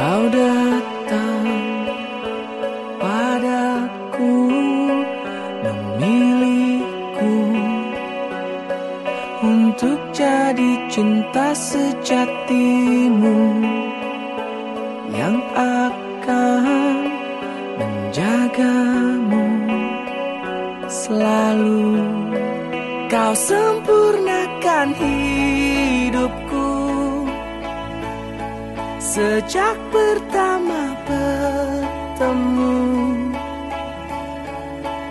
Kau datang padaku memilihku untuk jadi cinta sejatimu yang akan menjagamu. Selalu kau sempurnakan hidup. Sejak pertama bertemu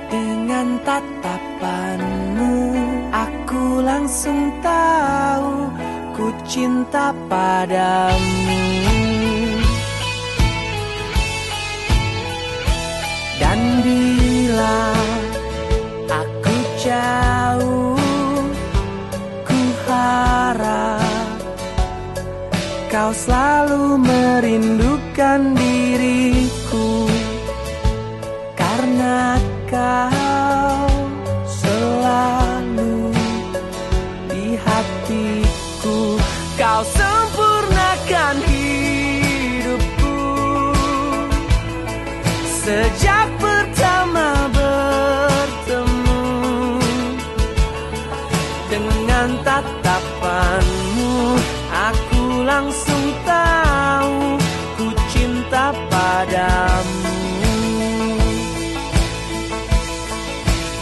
dengan tatapanmu. Aku langsung tahu ku cinta padamu. Dan bila kau selalu merindukan diriku karena kau selalu di hatiku. Kau sempurnakan hidupku sejak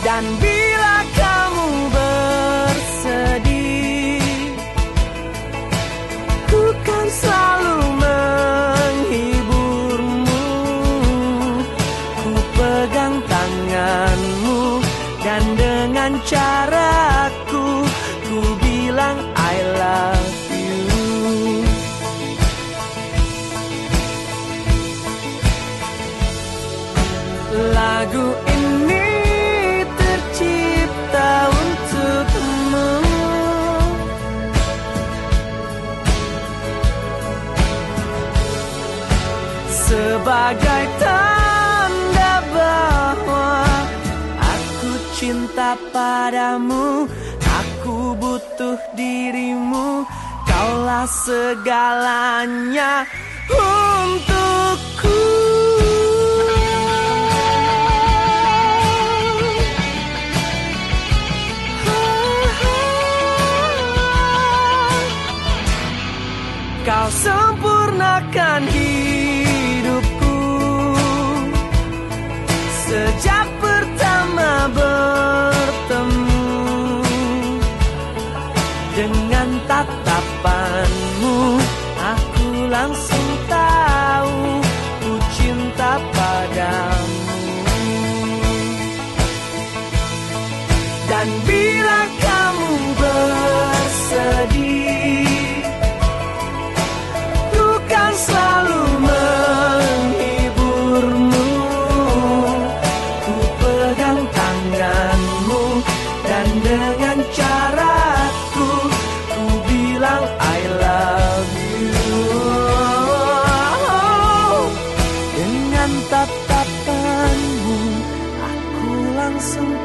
dan bila kamu bersedih ku kan selalu menghiburmu. Ku pegang tanganmu dan dengan caraku ku bilang I love lagu sebagai tanda bahwa aku cinta padamu, aku butuh dirimu, kaulah segalanya untukku. Kau sempurnakan hidupku Sejak pertama bertemu Dengan tatapanmu Aku langsung tahu Ku cinta padamu. Dan bila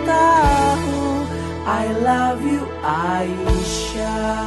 tahu I love you Aisyah